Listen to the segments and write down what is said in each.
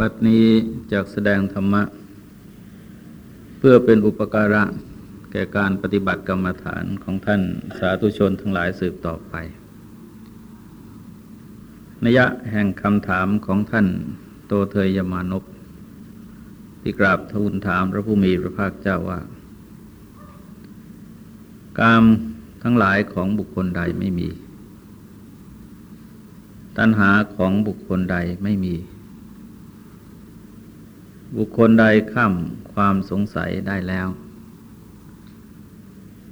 บัดนี้จากแสดงธรรมะ เพื่อเป็นอุปการะแก่การปฏิบัติกรรมฐานของท่านสาธุชนทั้งหลายสืบต่อไปนัยะแห่งคำถามของท่านโตเทยยมานพที่กราบทูลถามพระผู้มีพระภาคเจ้าว่า กามทั้งหลายของบุคคลใดไม่มี ตัณหาของบุคคลใดไม่มี บุคคลใดข้ามความสงสัยได้แล้ว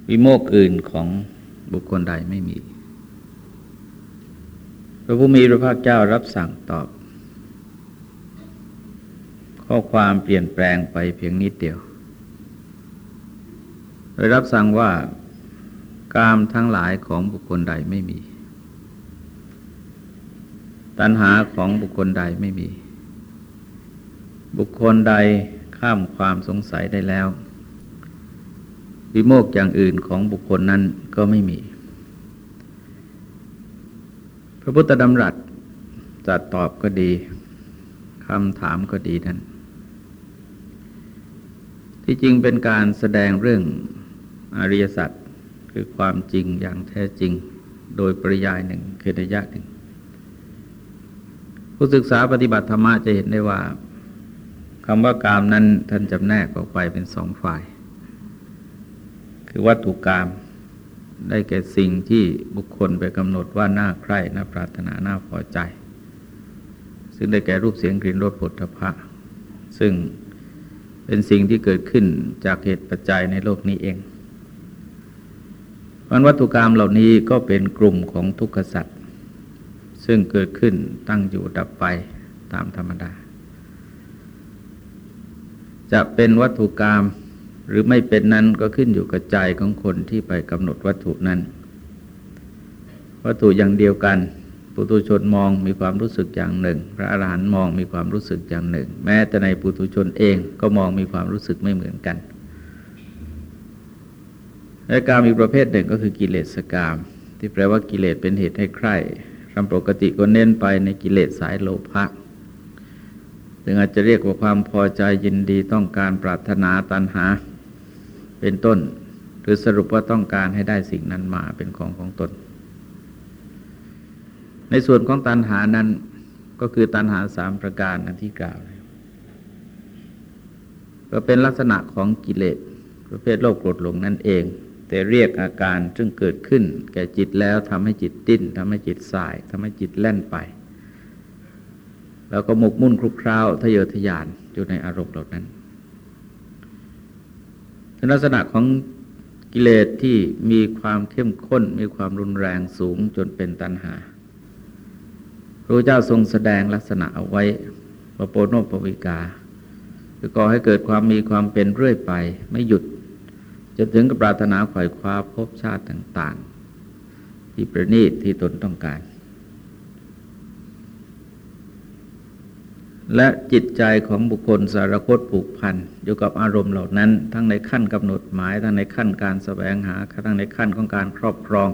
วิโมกอื่นของบุคคลใดไม่มี พระผู้มีพระภาคเจ้ารับสั่งตอบ ข้อความเปลี่ยนแปลงไปเพียงนิดเดียว โดยรับสั่งว่ากามทั้งหลายของบุคคลใดไม่มี ตัณหาของบุคคลใดไม่มี บุคคลใดข้ามความสงสัยได้แล้ว วิโมกอย่างอื่นของบุคคลนั้นก็ไม่มี พระพุทธดำรัสจัดตอบก็ดีคำถามก็ดีนั้น ที่จริงเป็นการแสดงเรื่องอริยสัจคือความจริงอย่างแท้จริง โดยปริยายหนึ่งคือระยะหนึ่ง ผู้ศึกษาปฏิบัติธรรมะจะเห็นได้ว่า คำว่ากามนั้นท่านจำแนกออกไปเป็นสองฝ่าย คือวัตถุกรรมได้แก่สิ่งที่บุคคลไปกำหนดว่าน่าใคร่น่าปรารถนาน่าพอใจ ซึ่งได้แก่รูปเสียงกลิ่นรสผลพะซึ่งเป็นสิ่งที่เกิดขึ้นจากเหตุปัจจัยในโลกนี้เองวันวัตถุกรรมเหล่านี้ก็เป็นกลุ่มของทุกขสัตว์ซึ่งเกิดขึ้นตั้งอยู่ดับไปตามธรรมดา จะเป็นวัตถุกรรมหรือไม่เป็นนั้นก็ขึ้นอยู่กับใจของคนที่ไปกำหนดวัตถุนั้น วัตถุอย่างเดียวกันปุถุชนมองมีความรู้สึกอย่างหนึ่ง พระอรหันต์มองมีความรู้สึกอย่างหนึ่ง แม้แต่ในปุถุชนเองก็มองมีความรู้สึกไม่เหมือนกันและกามอีกประเภทหนึ่งก็คือกิเลสกาม ที่แปลว่ากิเลสเป็นเหตุให้ใคร่ตามปกติก็เน้นไปในกิเลสสายโลภะ ถึงอาจจะเรียกว่าความพอใจยินดีต้องการปรารถนาตัณหา เป็นต้น หรือสรุปว่าต้องการให้ได้สิ่งนั้นมาเป็นของของตน ในส่วนของตัณหานั้นก็คือตัณหาสามประการนั้นที่กล่าว ก็เป็นลักษณะของกิเลสประเภทโลภโกรธหลงนั่นเอง แต่เรียกอาการซึ่งเกิดขึ้น แก่จิตแล้วทำให้จิตดิ้นทำให้จิตสายทำให้จิตแล่นไป แล้วก็หมกมุ่นคลุกคราวทะเยอทะยานอยู่ในอารมณ์เหล่านั้นลักษณะของกิเลสที่มีความเข้มข้น มีความรุนแรงสูงจนเป็นตัณหาพระเจ้าทรงแสดงลักษณะเอาไว้ปโปโนปวิกาคือก่อให้เกิดความมีความเป็นเรื่อยไป ไม่หยุดจะถึงกับปรารถนาขวายคว้าพบชาติต่าง ๆ ที่ประณีตที่ตนต้องการ และจิตใจของบุคคลสารคตผูกพันอยู่กับอารมณ์เหล่านั้น ทั้งในขั้นกำหนดหมาย ทั้งในขั้นการสแสวงหา ทั้งในขั้นของการครอบครอง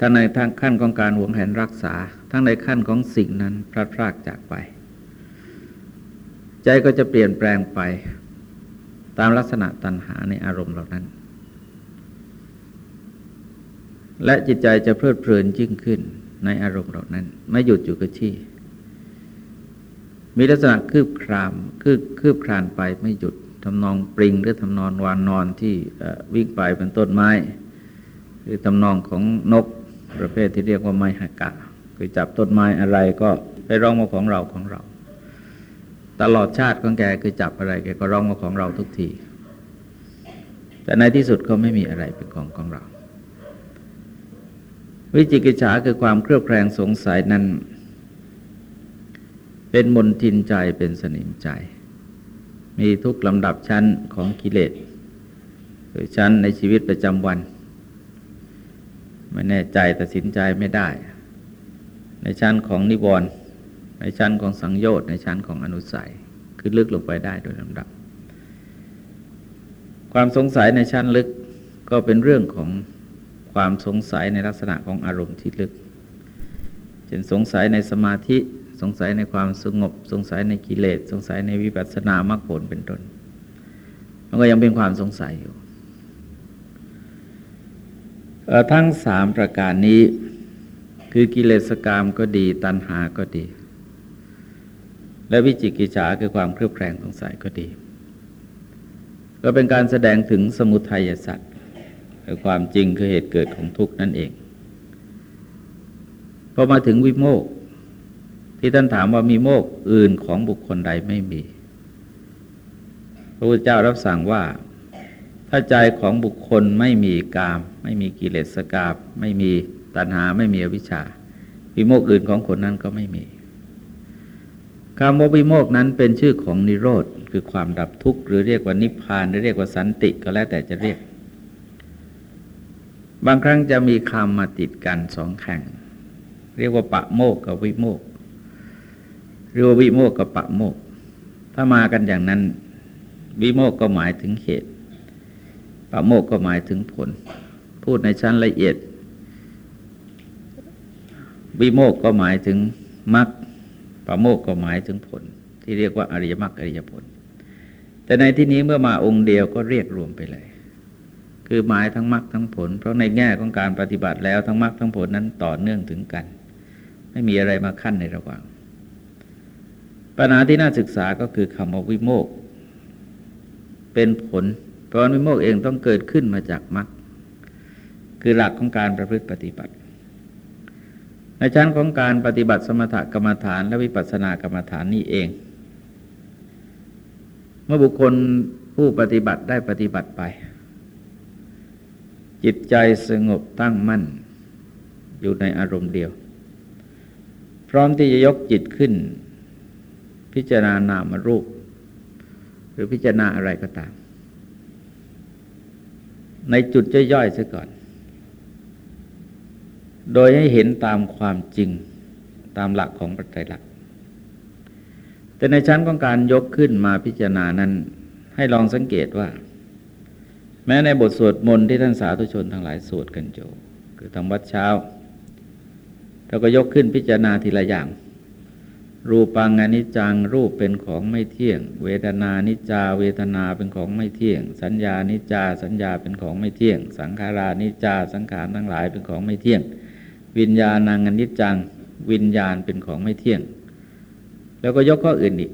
ทั้งในทางขั้นของการหวงแหนรักษา ทั้งในขั้นของสิ่งนั้นพลาดพลาดจากไป ใจก็จะเปลี่ยนแปลงไป ตามลักษณะตัณหาในอารมณ์เหล่านั้น และจิตใจจะเพลิดเพลินยิ่งขึ้นในอารมณ์เหล่านั้น ไม่หยุดอยู่กับที่ มีลักษณะคืบคลามคืบคืบคลานไปไม่หยุดทำนองปริงหรือทำนองวานนอนที่วิ่งไปเป็นต้นไม้ หรือทำนองของนกประเภทที่เรียกว่าไม้หักกะคือจับต้นไม้อะไรก็ไปร้องมาของเราของเรา ตลอดชาติของแกคือจับอะไรแกก็ร้องมาของเราทุกที แต่ในที่สุดก็ไม่มีอะไรเป็นของของเรา วิจิกิจฉาคือความเครือบแคลงสงสัยนั้น เป็นมนทินใจเป็นสนิมใจ มีทุกลำดับชั้นของกิเลสคือชั้นในชีวิตประจำวัน ไม่แน่ใจตัดสินใจไม่ได้ ในชั้นของนิวรณ์ในชั้นของสังโยชน์ในชั้นของอนุสัย คือลึกลงไปได้โดยลำดับ ความสงสัยในชั้นลึกก็เป็นเรื่องของความสงสัยในลักษณะของอารมณ์ที่ลึกเช่นสงสัยในสมาธิ สงสัยในความสงบ สงสัยในกิเลส สงสัยในวิปัสสนามรรคผลเป็นต้น มันก็ยังเป็นความสงสัยอยู่ ทั้งสามประการนี้คือกิเลสกรรมก็ดีตัณหาก็ดี และวิจิกิจฉาคือความเครือบแคลงสงสัยก็ดี ก็เป็นการแสดงถึงสมุทัยสัตว์คือความจริงคือเหตุเกิดของทุกข์นั่นเองพอมาถึงวิโมก ที่ท่านถามว่ามีโมกอื่นของบุคคลใดไม่มี พระพุทธเจ้ารับสั่งว่า ถ้าใจของบุคคลไม่มีกาม ไม่มีกิเลสกามไม่มีตัณหาไม่มีอวิชชาวิโมกอื่นของคนนั้นก็ไม่มีคำว่าวิโมกนั้นเป็นชื่อของนิโรธคือความดับทุกข์หรือเรียกว่านิพพานหรือเรียกว่าสันติก็แล้วแต่จะเรียก บางครั้งจะมีคำมาติดกันสองแข่ง เรียกว่าปะโมกกับวิโมก หรือว่าวิโมกกับปะโมก ถ้ามากันอย่างนั้น วิโมกก็หมายถึงเหตุ ปะโมกก็หมายถึงผล พูดในชั้นละเอียด วิโมกก็หมายถึงมรรคปะโมกก็หมายถึงผล ที่เรียกว่าอริยมรรคอริยผล แต่ในที่นี้เมื่อมาองค์เดียวก็เรียกรวมไปเลยคือหมายทั้งมรรคทั้งผล เพราะในแง่ของการปฏิบัติแล้วทั้งมรรคทั้งผลนั้นต่อเนื่องถึงกัน ไม่มีอะไรมาขั้นในระหว่าง ปัญหาที่น่าศึกษาก็คือคำว่าวิโมก เป็นผล เพราะวิโมกเองต้องเกิดขึ้นมาจากมรรคคือหลักของการประพฤติปฏิบัติ ในชั้นของการปฏิบัติสมถกรรมฐานและวิปัสสนากรรมฐานนี้เอง เมื่อบุคคลผู้ปฏิบัติได้ปฏิบัติไป จิตใจสงบตั้งมั่น อยู่ในอารมณ์เดียว พร้อมที่จะยกจิตขึ้น พิจารณานามรูป หรือพิจารณาอะไรก็ตาม ในจุดย่อยๆซะก่อน โดยให้เห็นตามความจริงตามหลักของปัจจัยหลัก แต่ในชั้นของการยกขึ้นมาพิจารณานั้น ให้ลองสังเกตว่า แม้ในบทสวดมนต์ที่ท่านสาธุชนทั้งหลายสวดกันโจ คือทำวัดเช้าเราก็ยกขึ้นพิจารณาทีละอย่าง รูปังอนิจจังรูปเป็นของไม่เที่ยง เวทนานิจจาเวทนาเป็นของไม่เที่ยง สัญญานิจจาสัญญาเป็นของไม่เที่ยง สังขารานิจจาสังขารทั้งหลายเป็นของไม่เที่ยง วิญญาณนางอนิจจังวิญญาณเป็นของไม่เที่ยง แล้วก็ยกข้ออื่นอีก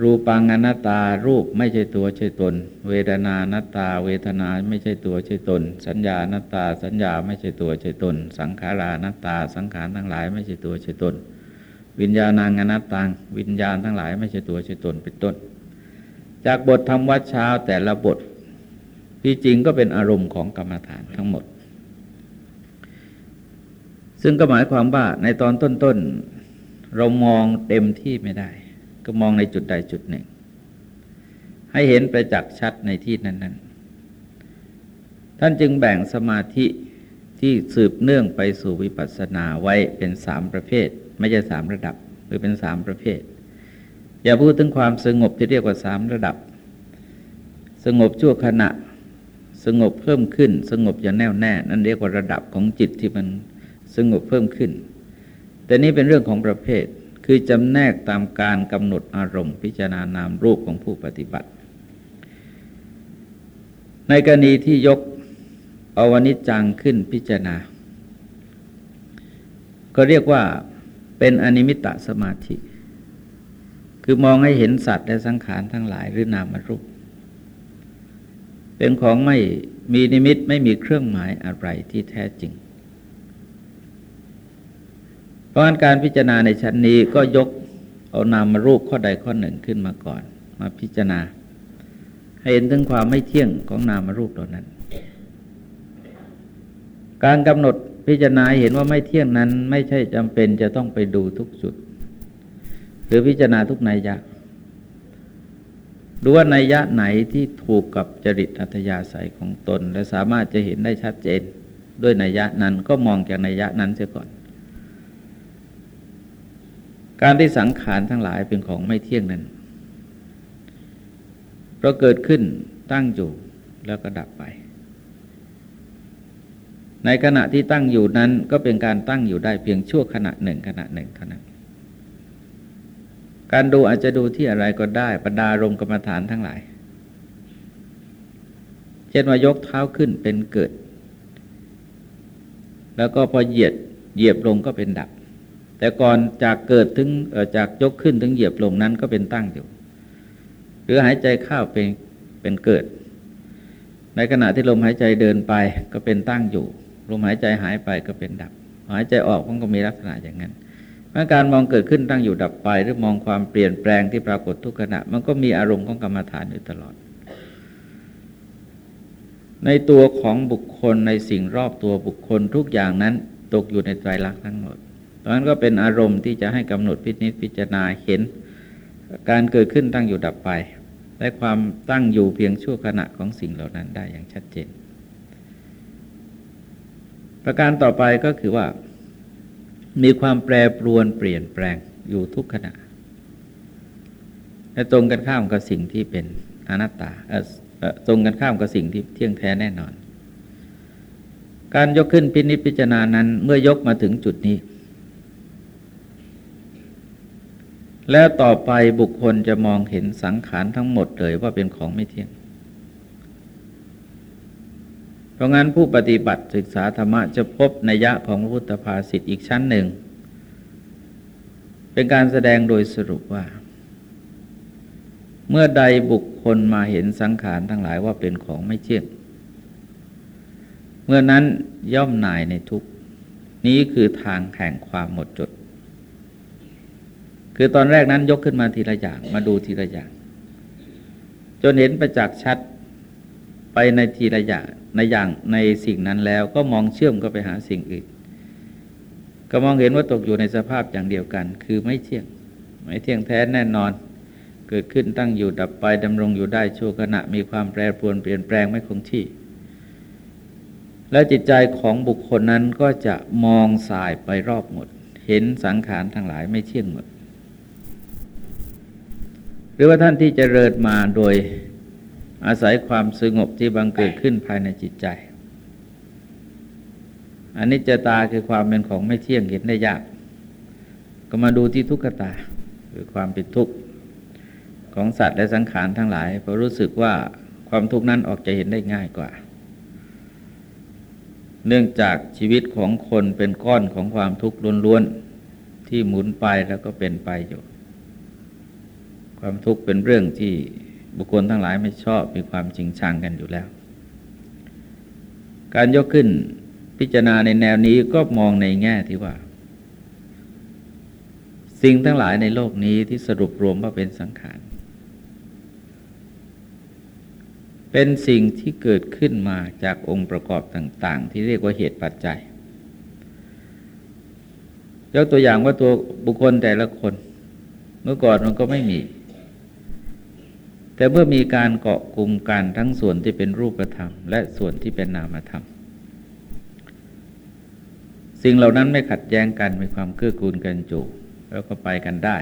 รูปังอนัตตารูปไม่ใช่ตัวใช่ตน เวทนานัตตา เวทนาไม่ใช่ตัวใช่ตน สัญญานัตตาสัญญาไม่ใช่ตัวใช่ตน สังขารานัตตาสังขารทั้งหลายไม่ใช่ตัวใช่ตน วิญญาณางอนัตตัง วิญญาณทั้งหลายไม่ใช่ตัวใช่ตนเป็นต้น จากบทธรรมวัดเช้าแต่ละบทที่จริงก็เป็นอารมณ์ของกรรมฐานทั้งหมด ซึ่งก็หมายความว่าในตอนต้นๆเรามองเต็มที่ไม่ได้ ก็มองในจุดใดจุดหนึ่ง ให้เห็นไปจักษ์ชัดในที่นั้น ๆ ท่านจึงแบ่งสมาธิที่สืบเนื่องไปสู่วิปัสสนาไว้เป็นสามประเภท ไม่ใช่สามระดับหรือเป็นสามประเภท อย่าพูดถึงความสงบที่เรียกว่าสามระดับ สงบชั่วขณะ สงบเพิ่มขึ้น สงบอย่างแน่วแน่ นั่นเรียกว่าระดับของจิตที่มันสงบเพิ่มขึ้น แต่นี้เป็นเรื่องของประเภทคือจำแนกตามการกำหนดอารมณ์ พิจารณานามรูปของผู้ปฏิบัติ ในกรณีที่ยกอวนิจจังขึ้นพิจารณา ก็เรียกว่า เป็นอนิมิตสมาธิ คือมองให้เห็นสัตว์และสังขารทั้งหลายหรือนามรูป เป็นของไม่มีนิมิตไม่มีเครื่องหมายอะไรที่แท้จริง เพราะการพิจารณาในชั้นนี้ก็ยกเอานามรูปข้อใดข้อหนึ่งขึ้นมาก่อน มาพิจารณา ให้เห็นถึงความไม่เที่ยงของนามรูปเหล่านั้น การกำหนด พิจารณาเห็นว่าไม่เที่ยงนั้น ไม่ใช่จำเป็นจะต้องไปดูทุกจุด หรือพิจารณาทุกนัยยะดูว่านัยยะไหนที่ถูกกับจริตอัธยาศัยของตน และสามารถจะเห็นได้ชัดเจน ด้วยนัยยะนั้นก็มองจากนัยยะนั้นเสียก่อน การที่สังขารทั้งหลายเป็นของไม่เที่ยงนั้นเพราะเกิดขึ้นตั้งอยู่แล้วก็ดับไป ในขณะที่ตั้งอยู่นั้นก็เป็นการตั้งอยู่ได้เพียงชั่วขณะหนึ่งขณะหนึ่งเท่านั้น การดูอาจจะดูที่อะไรก็ได้บรรดารมกรรมฐานทั้งหลาย เช่นว่ายกเท้าขึ้นเป็นเกิด แล้วก็พอเหยียดเหยียบลงก็เป็นดับ แต่ก่อนจากเกิดถึงจากยกขึ้นถึงเหยียบลงนั้นก็เป็นตั้งอยู่ หรือหายใจเข้าเป็นเป็นเกิดในขณะที่ลมหายใจเดินไปก็เป็นตั้งอยู่ ลมหายใจหายไปก็เป็นดับ หายใจออกมันก็มีลักษณะอย่างนั้นมื่อการมองเกิดขึ้นตั้งอยู่ดับไป หรือมองความเปลี่ยนแปลงที่ปรากฏทุกขณะ มันก็มีอารมณ์ของกรรมฐานอยู่ตลอด ในตัวของบุคคลในสิ่งรอบตัวบุคคลทุกอย่างนั้นตกอยู่ในไตรลักษณ์ทั้งหมดตอนนั้นก็เป็นอารมณ์ที่จะให้กำหนดพิจิตพิจารณาเห็น การเกิดขึ้นตั้งอยู่ดับไป และความตั้งอยู่เพียงชั่วขณะของสิ่งเหล่านั้นได้อย่างชัดเจน ประการต่อไปก็คือว่า มีความแปรปรวนเปลี่ยนแปลงอยู่ทุกขณะและตรงกันข้ามกับสิ่งที่เป็นอนัตตาตรงกันข้ามกับสิ่งที่เที่ยงแท้แน่นอน การยกขึ้นพินิจพิจารณานั้นเมื่อยกมาถึงจุดนี้ แล้วต่อไปบุคคลจะมองเห็นสังขารทั้งหมดเลยว่าเป็นของไม่เที่ยง เพราะงั้นผู้ปฏิบัติศึกษาธรรมะจะพบนัยยะของพระพุทธภาษิตอีกชั้นหนึ่ง เป็นการแสดงโดยสรุปว่า เมื่อใดบุคคลมาเห็นสังขารทั้งหลายว่าเป็นของไม่เที่ยงเมื่อนั้นย่อมนายในทุกนี้คือทางแห่งความหมดจด คือตอนแรกนั้นยกขึ้นมาทีละอย่างมาดูทีละอย่าง จนเห็นประจักษ์ชัด ไปในทีละอย่างในอย่างในสิ่งนั้นแล้วก็มองเชื่อมก็ไปหาสิ่งอื่น ก็มองเห็นว่าตกอยู่ในสภาพอย่างเดียวกัน คือไม่เที่ยง ไม่เที่ยงแท้แน่นอน เกิดขึ้นตั้งอยู่ดับไปดำรงอยู่ได้ชั่วขณะมีความแปรปรวนเปลี่ยนแปลงไม่คงที่ และจิตใจของบุคคลนั้นก็จะมองสายไปรอบหมด เห็นสังขารทั้งหลายไม่เที่ยงหมด หรือว่าท่านที่จเจริญมาโดย อาศัยความสงบที่บังเกิดขึ้นภายในจิตใจ อันนี้จะตาคือความเป็นของไม่เที่ยงเห็นได้ยาก ก็มาดูที่ทุกขตาคือความเป็นทุกข์ของสัตว์และสังขารทั้งหลายเพราะรู้สึกว่าความทุกข์นั้นออกจะเห็นได้ง่ายกว่า เนื่องจากชีวิตของคนเป็นก้อนของความทุกข์ล้วนๆที่หมุนไปแล้วก็เป็นไปอยู่ ความทุกข์เป็นเรื่องที่ บุคคลทั้งหลายไม่ชอบมีความจริงชังกันอยู่แล้ว การยกขึ้นพิจารณาในแนวนี้ก็มองในแง่ที่ว่า สิ่งทั้งหลายในโลกนี้ที่สรุปรวมว่าเป็นสังขาร เป็นสิ่งที่เกิดขึ้นมาจากองค์ประกอบต่าง ๆ ที่เรียกว่าเหตุปัจจัยยกตัวอย่างว่าตัวบุคคลแต่ละคน เมื่อก่อนมันก็ไม่มี แต่เมื่อมีการเกาะกลุ่มกันทั้งส่วนที่เป็นรูปธรรม และส่วนที่เป็นนามธรรม สิ่งเหล่านั้นไม่ขัดแย้งกันมีความเกื้อกูลกันจูแล้วก็ไปกันได้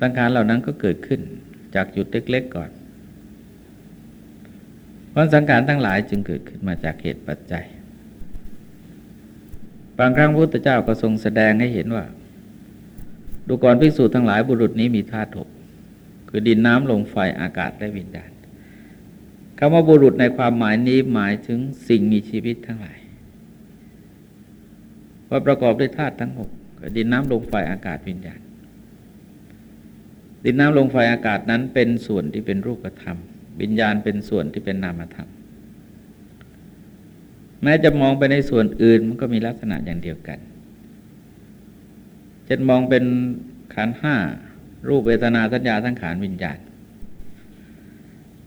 สังขารเหล่านั้นก็เกิดขึ้นจากจุดเล็กๆก่อน เพราะสังขารทั้งหลายจึงเกิดขึ้นมาจากเหตุปัจจัย บางครั้งพระพุทธเจ้าก็ทรงแสดงให้เห็นว่า ดูก่อนภิกษุทั้งหลายบุรุษนี้มีธาตุหก คือดินน้ำลมไฟอากาศและวิญญาณคำว่าบุรุษในความหมายนี้หมายถึงสิ่งมีชีวิตทั้งหลาย ว่าประกอบด้วยธาตุทั้งหกดินน้ำลมไฟอากาศวิญญาณ ดินน้ำลมไฟอากาศนั้นเป็นส่วนที่เป็นรูปธรรม วิญญาณเป็นส่วนที่เป็นนามธรรม แม้จะมองไปในส่วนอื่นมันก็มีลักษณะอย่างเดียวกันจะมองเป็นขันห้า รูปเวทนาสัญญาสังขารวิญญาณ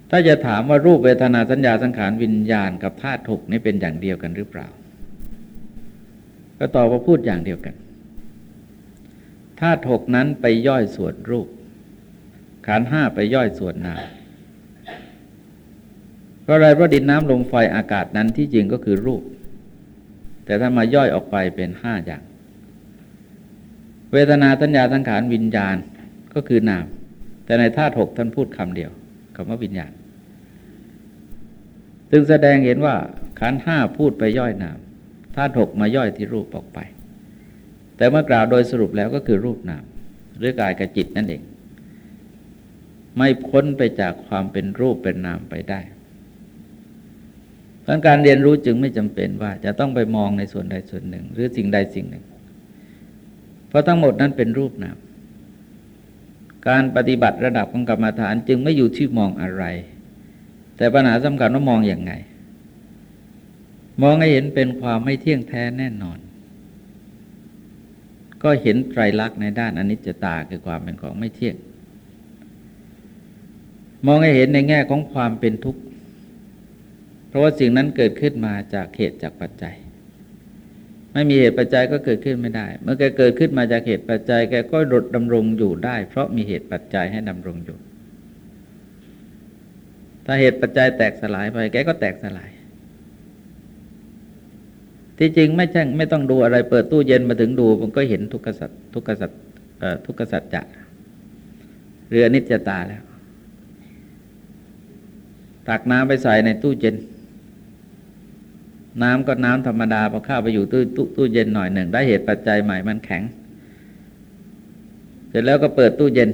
ถ้าจะถามว่ารูปเวทนาสัญญาสังขารวิญญาณกับธาตุหกนี้เป็นอย่างเดียวกันหรือเปล่า ก็ตอบว่าพูดอย่างเดียวกันธาตุหกนั้นไปย่อยส่วนรูป ขันห้าไปย่อยส่วนนามเพราะอะไรเพราะดินน้ำลมไฟอากาศนั้นที่จริงก็คือรูป แต่ถ้ามาย่อยออกไปเป็นห้าอย่าง เวทนาสัญญาสังขารวิญญาณ ก็คือนาม แต่ในธาตุหกท่านพูดคำเดียวคำว่าวิญญาณซึงแสดงเห็นว่าขันห้าพูดไปย่อยนามธาตุหกมาย่อยที่รูปออกไป แต่เมื่อกล่าวโดยสรุปแล้วก็คือรูปนามหรือกายกับจิตนั่นเอง ไม่พ้นไปจากความเป็นรูปเป็นนามไปได้เพราะการเรียนรู้จึงไม่จำเป็นว่าจะต้องไปมองในส่วนใดส่วนหนึ่ง หรือสิ่งใดสิ่งหนึ่ง เพราะทั้งหมดนั้นเป็นรูปนาม การปฏิบัติระดับของกรรมฐานจึงไม่อยู่ที่มองอะไร แต่ปัญหาสำคัญว่ามองอย่างไง มองให้เห็นเป็นความไม่เที่ยงแท้แน่นอน ก็เห็นไตรลักษณ์ในด้านอนิจจตาคือความเป็นของไม่เที่ยง มองให้เห็นในแง่ของความเป็นทุกข์ เพราะว่าสิ่งนั้นเกิดขึ้นมาจากเหตุจากปัจจัย ไม่มีเหตุปัจจัยก็เกิดขึ้นไม่ได้ เมื่อแกเกิดขึ้นมาจากเหตุปัจจัยแกก็ดดดำรงอยู่ได้ เพราะมีเหตุปัจจัยให้ดำรงอยู่ ถ้าเหตุปัจจัยแตกสลายไป แกก็แตกสลาย ที่จริงไม่ใช่ไม่ต้องดูอะไรเปิดตู้เย็นมาถึงดู มันก็เห็นทุกขสัตทุกขสัตทุกขสัจจะเรือนิจจตาแล้วตักน้ำไปใส่ในตู้เย็น น้ำก็น้ำธรรมดาพอเข้าไปอยู่ตู้ตู้เย็นหน่อยหนึ่งได้เหตุปัจจัยใหม่มันแข็ง เสร็จแล้วก็เปิดตู้เย็น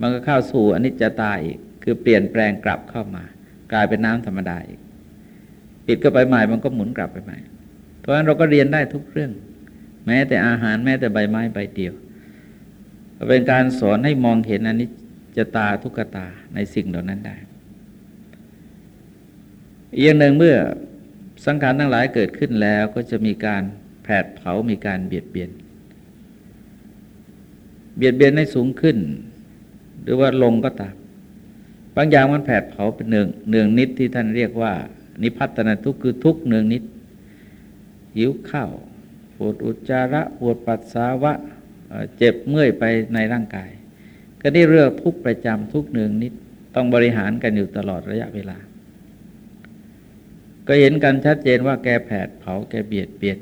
มันก็เข้าสู่อนิจจตาอีก คือเปลี่ยนแปลงกลับเข้ามา กลายเป็นน้ำธรรมดาอีก ปิดก็ไปใหม่มันก็หมุนกลับไปใหม่ เพราะฉะนั้นเราก็เรียนได้ทุกเรื่อง แม้แต่อาหารแม้แต่ใบไม้ใบเดียวเป็นการสอนให้มองเห็นอนิจจตาทุกตาในสิ่งเหล่านั้นได้อีกอย่างหนึ่งเมื่อ สังขารทั้งหลายเกิดขึ้นแล้วก็จะมีการแผดเผา มีการเบียดเบียน เบียดเบียนให้สูงขึ้น หรือว่าลงก็ตาม บางอย่างมันแผดเผาเป็นเนืองเนืองนิดที่ท่านเรียกว่า นิพัฒนาทุกคือทุกเนืองนิด หิวข้าวปวดอุจจาระปวดปัสสาวะ เจ็บเมื่อยไปในร่างกาย ก็ได้เรื่องทุกประจำทุกเนืองนิด ต้องบริหารกันอยู่ตลอดระยะเวลา ก็เห็นกันชัดเจนว่าแกแผดเผาแกเบียดเบียน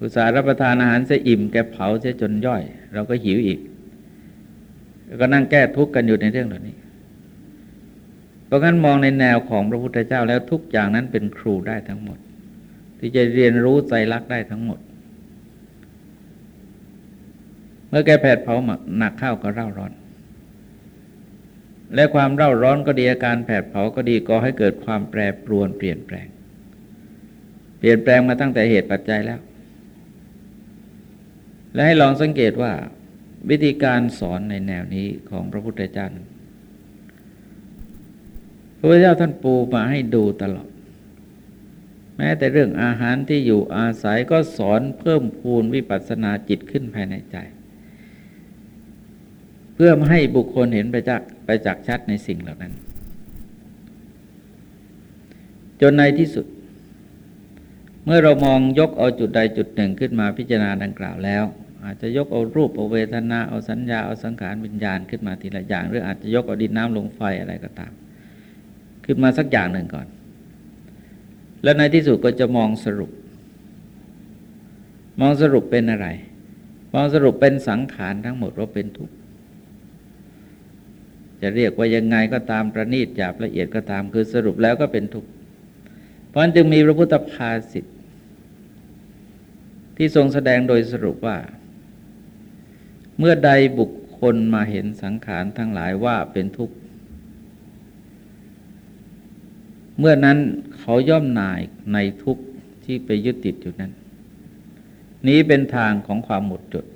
อุตสาห์รับประทานอาหารเสียอิ่มแกเผาเสียจนย่อย เราก็หิวอีก ก็นั่งแก้ทุกข์กันอยู่ในเรื่องเหล่านี้เพราะงั้นมองในแนวของพระพุทธเจ้าแล้วทุกอย่างนั้นเป็นครูได้ทั้งหมด ที่จะเรียนรู้ใจรักได้ทั้งหมด เมื่อแกแผดเผาหนักข้าวก็เร่าร้อน และความเร่าร้อนก็ดีอาการแผดเผาก็ดีก็ให้เกิดความแปรปรวนเปลี่ยนแปลง เปลี่ยนแปลงมาตั้งแต่เหตุปัจจัยแล้ว และให้ลองสังเกตว่า วิธีการสอนในแนวนี้ของพระพุทธเจ้าพระพุทธเจ้าท่านปูมาให้ดูตลอด แม้แต่เรื่องอาหารที่อยู่อาศัยก็สอนเพิ่มพูนวิปัสสนาจิตขึ้นภายในใจ พื่อไม่ให้บุคคลเห็นไปจากไปจากชัดในสิ่งเหล่านั้น จนในที่สุด เมื่อเรามองยกเอาจุดใดจุดหนึ่งขึ้นมาพิจารณาดังกล่าวแล้ว อาจจะยกเอารูปเอาเวทนาเอาสัญญาเอาสังขารวิญญาณขึ้นมาทีละอย่าง หรืออาจจะยกเอาดินน้ำลมไฟอะไรก็ตาม ขึ้นมาสักอย่างหนึ่งก่อน แล้วในที่สุดก็จะมองสรุป มองสรุปเป็นอะไร มองสรุปเป็นสังขารทั้งหมดว่าเป็นทุกข์ จะเรียกว่ายังไงก็ตามประณีตหยาบละเอียดก็ตามคือสรุปแล้วก็เป็นทุกข์ เพราะนั้นจึงมีพระพุทธภาษิตที่ทรงแสดงโดยสรุปว่า เมื่อใดบุคคลมาเห็นสังขารทั้งหลายว่าเป็นทุกข์ เมื่อนั้นเขาย่อมนายในทุกข์ที่ไปยึดติดอยู่นั้น นี้เป็นทางของความหมดจด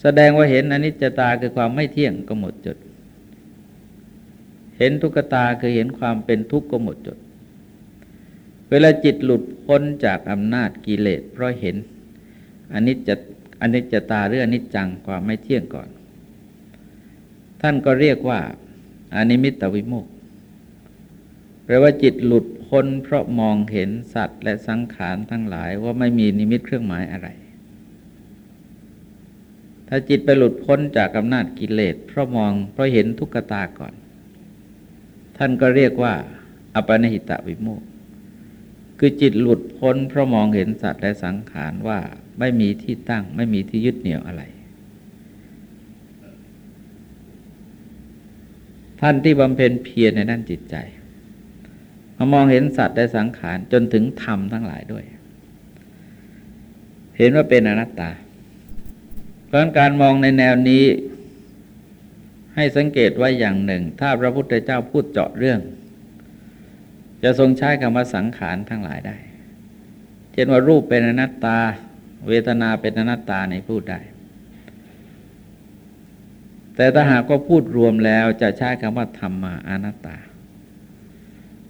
แสดงว่าเห็นอนิจจตาคือความไม่เที่ยงก็หมดจด เห็นทุกตาคือเห็นความเป็นทุกข์ก็หมดจด เวลาจิตหลุดพ้นจากอำนาจกิเลสเพราะเห็นอนิจจอนิจจตาหรืออนิจจังความไม่เที่ยงก่อน ท่านก็เรียกว่าอนิมิตตวิโมกข์แปลว่าจิตหลุดพ้นเพราะมองเห็นสัตว์ และสังขารทั้งหลายว่าไม่มีนิมิตเครื่องหมายอะไร ถ้าจิตไปหลุดพ้นจากอำนาจกิเลสเพราะมองเพราะเห็นทุกขตาก่อน ท่านก็เรียกว่าอัปปณิหิตวิโมกข์คือจิตหลุดพ้นเพราะมองเห็นสัตว์และสังขารว่าไม่มีที่ตั้ง ไม่มีที่ยึดเหนี่ยวอะไร ท่านที่บำเพ็ญเพียรในด้านจิตใจมามองเห็นสัตว์และสังขารจนถึงธรรมทั้งหลายด้วย เห็นว่าเป็นอนัตตาเพราะการมองในแนวนี้ ให้สังเกตไว้อย่างหนึ่ง ถ้าพระพุทธเจ้าพูดเจาะเรื่อง จะทรงใช้คำว่าสังขารทั้งหลายได้ เช่นว่ารูปเป็นอนัตตา เวทนาเป็นอนัตตาในพูดได้ แต่ถ้าหากว่าพูดรวมแล้วจะใช้คำว่าธรรมาอนัตตา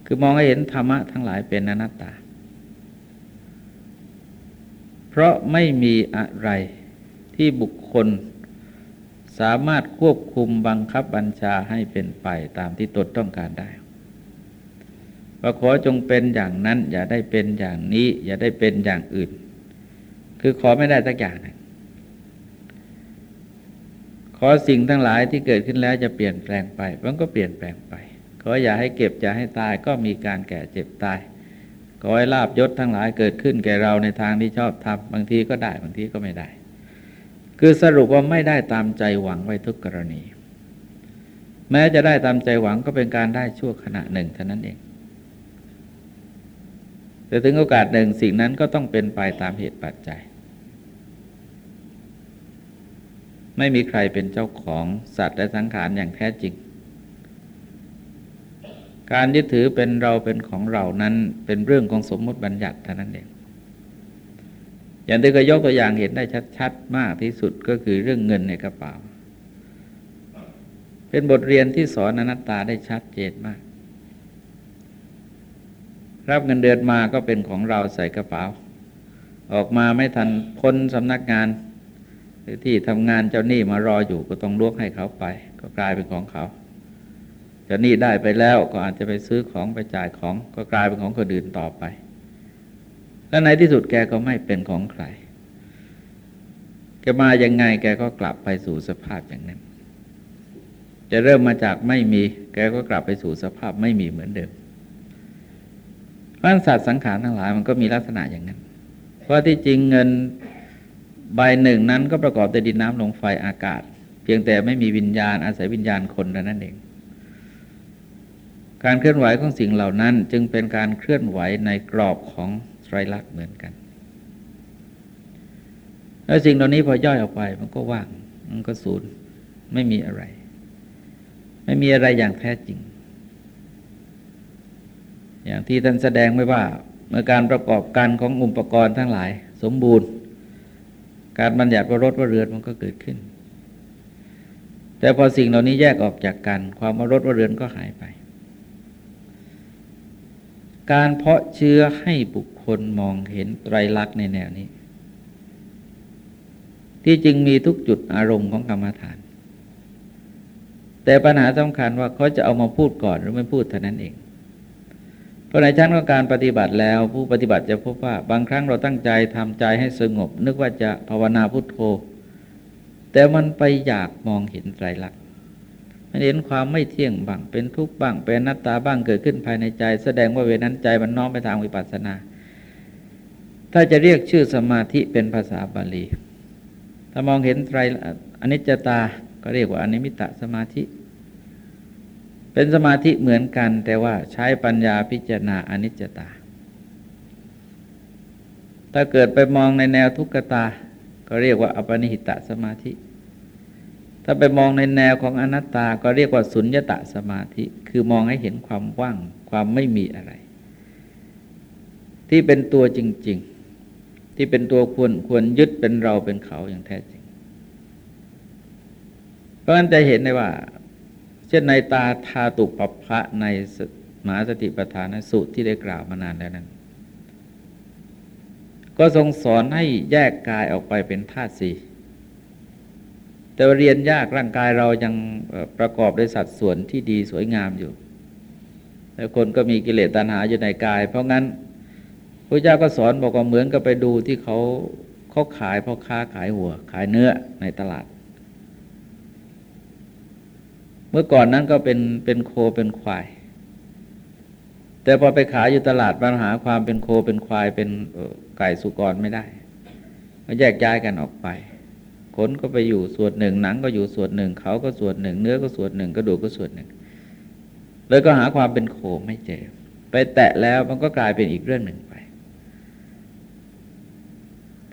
คือมองให้เห็นธรรมะทั้งหลายเป็นอนัตตา เพราะไม่มีอะไรที่บุคคล สามารถควบคุมบังคับบัญชาให้เป็นไปตามที่ตนต้องการได้ว่าขอจงเป็นอย่างนั้น อย่าได้เป็นอย่างนี้ อย่าได้เป็นอย่างอื่น คือขอไม่ได้สักอย่างนึงขอสิ่งทั้งหลายที่เกิดขึ้นแล้วจะเปลี่ยนแปลงไป มันก็เปลี่ยนแปลงไป ขออย่าให้เก็บอย่าให้ตายก็มีการแก่เจ็บตายขอให้ลาบยศทั้งหลายเกิดขึ้นแก่เราในทางที่ชอบทำบางทีก็ได้บางทีก็ไม่ได้ คือสรุปว่าไม่ได้ตามใจหวังไว้ทุกกรณี แม้จะได้ตามใจหวังก็เป็นการได้ชั่วขณะหนึ่งเท่านั้นเอง แต่ถึงโอกาสหนึ่งสิ่งนั้นก็ต้องเป็นไปตามเหตุปัจจัย ไม่มีใครเป็นเจ้าของสัตว์และสังขารอย่างแท้จริง การยึดถือเป็นเราเป็นของเรานั้นเป็นเรื่องของสมมติบัญญัติเท่านั้นเอง อย่างที่เคยยกตัวอย่างเห็นได้ชัดๆ มากที่สุดก็คือเรื่องเงินในกระเป๋า เป็นบทเรียนที่สอนอนัตตาได้ชัดเจนมาก รับเงินเดือนมาก็เป็นของเราใส่กระเป๋า ออกมาไม่ทันพ้นสำนักงานหรือที่ทำงานเจ้าหนี้มารออยู่ก็ต้องลวกให้เขาไป ก็กลายเป็นของเขาเจ้าหนี้ได้ไปแล้วก็อาจจะไปซื้อของไปจ่ายของก็กลายเป็นของคนอื่นต่อไป แล้วในที่สุดแกก็ไม่เป็นของใคร แกมายังไงแกก็กลับไปสู่สภาพอย่างนั้น จะเริ่มมาจากไม่มี แกก็กลับไปสู่สภาพไม่มีเหมือนเดิมเพราะสัตว์สังขารทั้งหลายมันก็มีลักษณะอย่างนั้น เพราะที่จริงเงินใบหนึ่งนั้นก็ประกอบด้วยดินน้ำลมไฟอากาศ เพียงแต่ไม่มีวิญญาณอาศัยวิญญาณคนนั่นเอง การเคลื่อนไหวของสิ่งเหล่านั้นจึงเป็นการเคลื่อนไหวในกรอบของ รลักษณ์เหมือนกัน แล้วสิ่งเหล่านี้พอย่อยออกไปมันก็ว่าง มันก็สูญไม่มีอะไร ไม่มีอะไรอย่างแท้จริง อย่างที่ท่านแสดงไว้ว่าเมื่อการประกอบกันของอุปกรณ์ทั้งหลาย สมบูรณ์ การบัญญัติว่ารถว่าเรือนมันก็เกิดขึ้น แต่พอสิ่งเหล่านี้แยกออกจากกัน ความว่ารถว่าเรือนก็หายไปการเพาะเชื้อให้บุค คลมองเห็นไตรลักษณ์ในแนวนี้ ที่จริงมีทุกจุดอารมณ์ของกรรมฐาน แต่ปัญหาสำคัญว่าเขาจะเอามาพูดก่อนหรือไม่พูดเท่านั้นเองเพราะในชั้นของการปฏิบัติแล้ว ผู้ปฏิบัติจะพบว่าบางครั้งเราตั้งใจทำใจให้สงบ นึกว่าจะภาวนาพุทโธ แต่มันไปอยากมองเห็นไตรลักษณ์มันเห็นความไม่เที่ยงบ้างเป็นทุกข์บ้างเป็นนัตตาบ้างเกิดขึ้นภายในใจ แสดงว่าเวนั้นใจมันน้อมไปทางวิปัสสนา ถ้าจะเรียกชื่อสมาธิเป็นภาษาบาลี ถ้ามองเห็นไตรอนิจจตา ก็เรียกว่าอนิมิตะสมาธิ เป็นสมาธิเหมือนกัน แต่ว่าใช้ปัญญาพิจารณาอนิจจตา ถ้าเกิดไปมองในแนวทุกขตา ก็เรียกว่าอปนิหิตะสมาธิ ถ้าไปมองในแนวของอนัตตา ก็เรียกว่าสุญญตะสมาธิ คือมองให้เห็นความว่าง ความไม่มีอะไร ที่เป็นตัวจริง ๆ ที่เป็นตัวควรควรยึดเป็นเราเป็นเขาอย่างแท้จริง เพราะฉะนั้นจะเห็นได้ว่า เช่นในตาทาตุปพระในมหาสติปัฏฐานสูตรที่ได้กล่าวมานานแล้วนั้น ก็ทรงสอนให้แยกกายออกไปเป็นธาตุสี่แต่เรียนยากร่างกายเรายังประกอบด้วยสัดส่วนที่ดีสวยงามอยู่ แต่คนก็มีกิเลสตัณหาอยู่ในกาย เพราะงั้น พระเจ้าก็สอนบอกว่าเหมือนกับไปดูที่เขาเขาขายพ่อค้าขายหัว ขายเนื้อในตลาด เมื่อก่อนนั้นก็เป็นเป็นโคเป็นควาย แต่พอไปขายอยู่ตลาดปัญหาความเป็นโคเป็นควายเป็นไก่สุกรไม่ได้ก็แยกย้ายกันออกไปขนก็ไปอยู่ส่วนหนึ่งหนังก็อยู่ส่วนหนึ่งเขาก็ส่วนหนึ่ง เนื้อก็ส่วนหนึ่งกระดูกก็ส่วนหนึ่งเลยก็หาความเป็นโคไม่เจอไปแตะแล้วมันก็กลายเป็นอีกเรื่องหนึ่งไป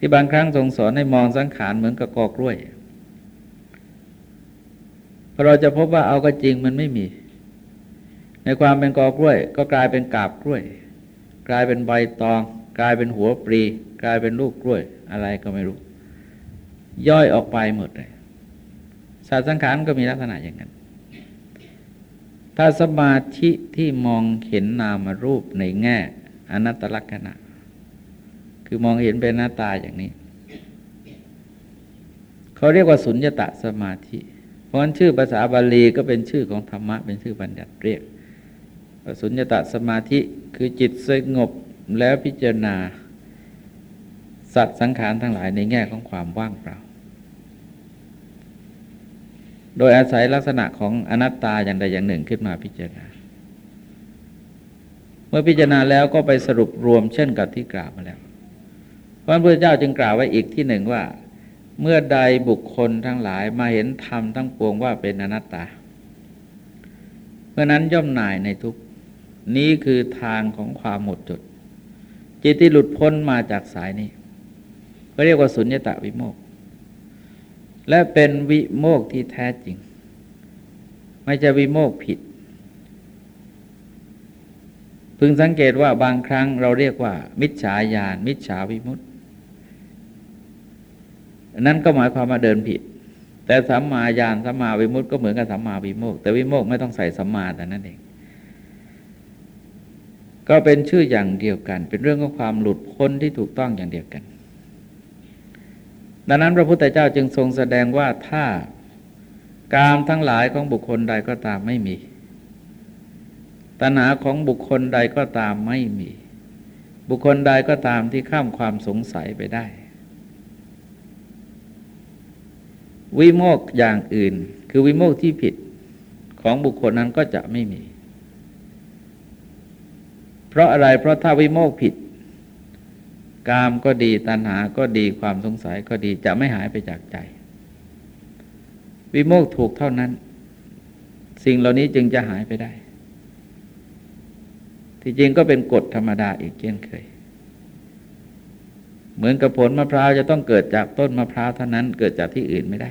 ที่บางครั้งทรงสอนให้มองสังขารเหมือนกับกอกล้วยอเราจะพบว่าเอาก็จริงมันไม่มี ในความเป็นกอกล้วย ก็กลายเป็นกาบกล้วย กลายเป็นใบตอง กลายเป็นหัวปรีกลายเป็นลูกกล้วย อะไรก็ไม่รู้ ย่อยออกไปหมดเลยศาสตว์สังขารก็มีลักษณะอย่างนั้น ถ้าสมาธิที่มองเห็นนามรูปในแง่อนัตตลักษณะ คือมองเห็นเป็นหน้าตาอย่างนี้ เขาเรียกว่าสุญญตะสมาธิ เพราะฉะนั้นชื่อภาษาบาลีก็เป็นชื่อของธรรมะ เป็นชื่อบัญญัติเรียกสุญญตะสมาธิคือจิตสงบแล้วพิจารณา สัตว์สังขารทั้งหลายในแง่ของความว่างเปล่า โดยอาศัยลักษณะของอนัตตาอย่างใดอย่างหนึ่งขึ้นมาพิจารณา เมื่อพิจารณาแล้วก็ไปสรุปรวมเช่นกับที่กล่าวมาแล้ว ระพุทธเจ้าจึงกล่าวไว้อีกที่หนึ่งว่า เมื่อใดบุคคลทั้งหลายมาเห็นธรรมทั้งปวงว่าเป็นอนัตตาเพราะนั้นย่อมหน่ายในทุกนี้คือทางของความหมดจด จิตที่หลุดพ้นมาจากสายนี้ก็เรียกว่าสุญญตาวิโมก และเป็นวิโมกที่แท้จริง ไม่จะวิโมกผิด พึงสังเกตว่าบางครั้งเราเรียกว่า มิจฉาญาณมิจฉาวิมุตติ นั้นก็หมายความว่าเดินผิด แต่สัมมาญาณสัมมาวิมุตติก็เหมือนกับสัมมาวิโมกแต่วิโมกไม่ต้องใส่สัมมาแต่นั้นเอง ก็เป็นชื่ออย่างเดียวกัน เป็นเรื่องของความหลุดพ้นที่ถูกต้องอย่างเดียวกัน ดังนั้นพระพุทธเจ้าจึงทรงแสดงว่าถ้ากามทั้งหลายของบุคคลใดก็ตามไม่มี ตัณหาของบุคคลใดก็ตามไม่มี บุคคลใดก็ตามที่ข้ามความสงสัยไปได้ วิโมกอย่างอื่น คือวิโมกที่ผิดของบุคคลนั้นก็จะไม่มี เพราะอะไรเพราะถ้าวิโมกผิด กามก็ดีตัณหาก็ดีความสงสัยก็ดีจะไม่หายไปจากใจ วิโมกถูกเท่านั้น สิ่งเหล่านี้จึงจะหายไปได้ ที่จริงก็เป็นกฎธรรมดาอีกเช่นเคย เหมือนกับผลมะพร้าวจะต้องเกิดจากต้นมะพร้าวเท่านั้นเกิดจากที่อื่นไม่ได้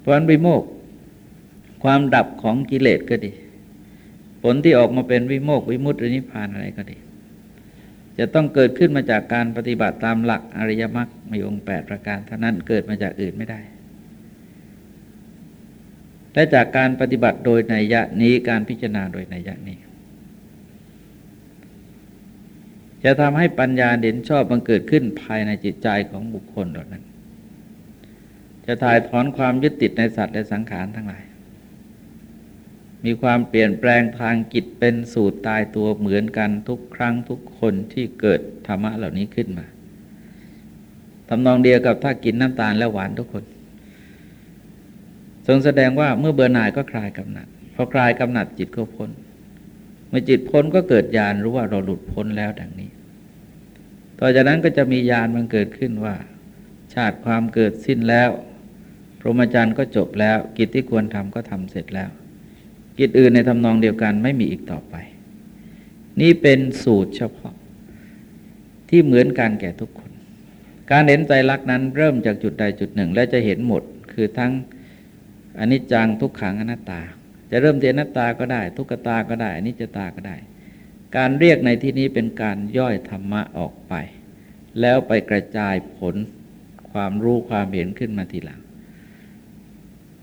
เพราะนั้นวิโมกความดับของกิเลสก็ดี ผลที่ออกมาเป็นวิโมกวิมุตตินิพพานอะไรก็ดี จะต้องเกิดขึ้นมาจากการปฏิบัติตามหลักอริยมรรคมีองค์แปดประการเท่านั้นเกิดมาจากอื่นไม่ได้และจากการปฏิบัติโดยในยะนี้การพิจารณาโดยในยะนี้ จะทำให้ปัญญาเด่นชอบบังเกิดขึ้นภายในจิตใจของบุคคลเหล่านั้น จะถ่ายถอนความยึดติดในสัตว์และสังขารทั้งหลาย มีความเปลี่ยนแปลงทางจิตเป็นสูตรตายตัวเหมือนกันทุกครั้งทุกคนที่เกิดธรรมะเหล่านี้ขึ้นมาทำนองเดียวกับถ้ากินน้ำตาลแล้วหวานทุกคน ทรงแสดงว่าเมื่อเบื่อหน่ายก็คลายกำหนัดพอคลายกำหนัดจิตก็พ้น เมื่อจิตพ้นก็เกิดญาณรู้ว่าเราหลุดพ้นแล้วดังนี้ ต่อจากนั้นก็จะมีญาณมันเกิดขึ้นว่า ชาติความเกิดสิ้นแล้วพรหมจรรย์ก็จบแล้ว กิจที่ควรทำก็ทำเสร็จแล้ว กิจอื่นในทำนองเดียวกันไม่มีอีกต่อไป นี่เป็นสูตรเฉพาะ ที่เหมือนกันแก่ทุกคน การเห็นใจรักนั้นเริ่มจากจุดใดจุดหนึ่ง และจะเห็นหมดคือทั้งอนิจจังทุกขังอนัตตา จะเริ่มเจอนัตตาก็ได้ ทุกตาก็ได้อนิจจตาก็ได้ การเรียกในที่นี้เป็นการย่อยธรรมะออกไป แล้วไปกระจายผลความรู้ความเห็นขึ้นมาทีหลัง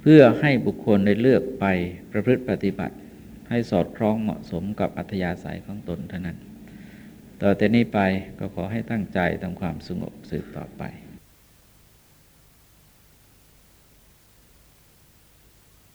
เพื่อให้บุคคลได้เลือกไปประพฤติปฏิบัติ ให้สอดคล้องเหมาะสมกับอัธยาศัยของตนเท่านั้น ต่อแต่นี้ไปก็ขอให้ตั้งใจทำความสงบสืบต่อไป